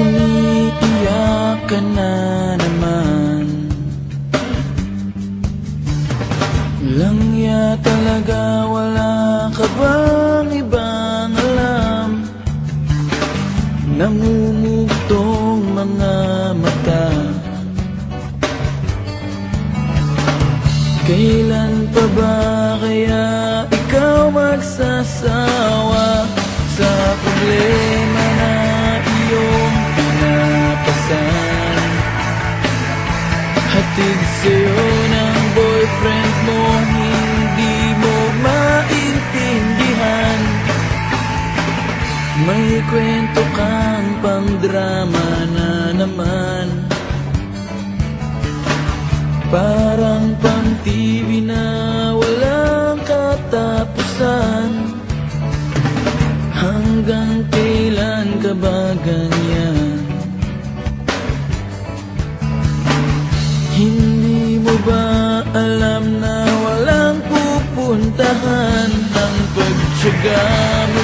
Umiiyak ka na naman. Langya talaga wala ka bang ibang alam? Namumugtong mga mata. Kailan pa ba May kwento kang pang drama na naman. Parang pang TV na walang katapusan. Hanggang kailan ka ba ganyan? Hindi mo ba alam na walang pupuntahan Ang pagtsaga mo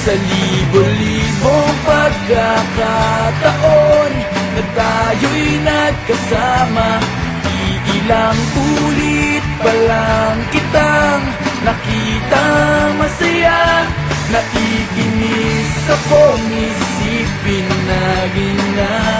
Sa libo-libong pagkakataon Na tayo'y nagkasama. Iilang ulit pa lang kitang nakita masaya. Naiinis akong isipin na ginaganyan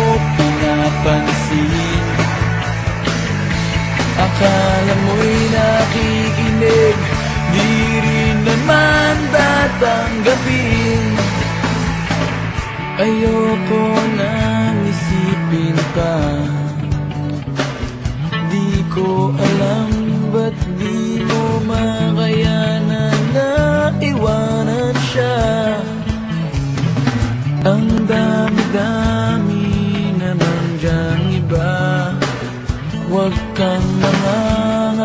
pinapansin Akala mo'y nakikinig Di rin naman tatanggapin. Ayoko nang isipin pa. Di ko alam ba't di mo makayanan na iwanan siya. Ang dami-dami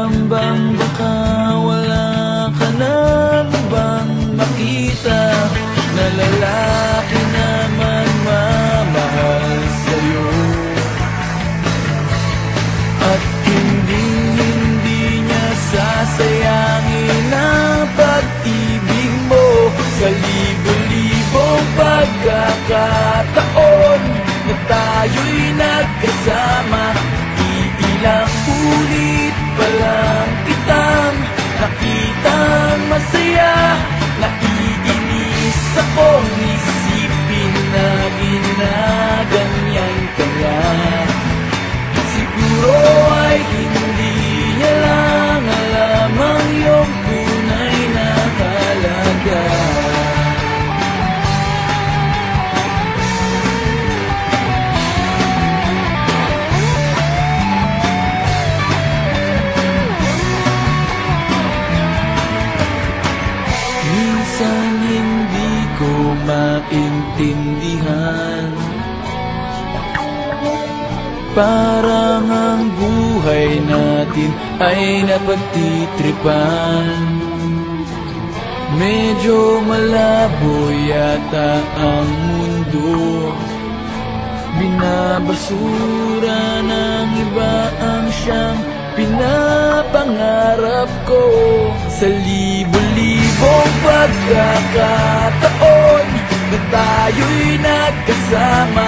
nangangambang baka wala ka nang ibang makita Na lalaki naman mamahal sa'yo? At hindi pag-ibig mo Sa libo-libong pagkakataon Na tayo'y nagkasama. Iilang ulit Nakitang masaya maintindihan. Parang ang buhay natin ay napagtitripan. Medyo malabo yata ang mundo. Binabasura ng iba ang siyang pinapangarap ko. Sa libo-libong pagkakataon tayo'y nagkasama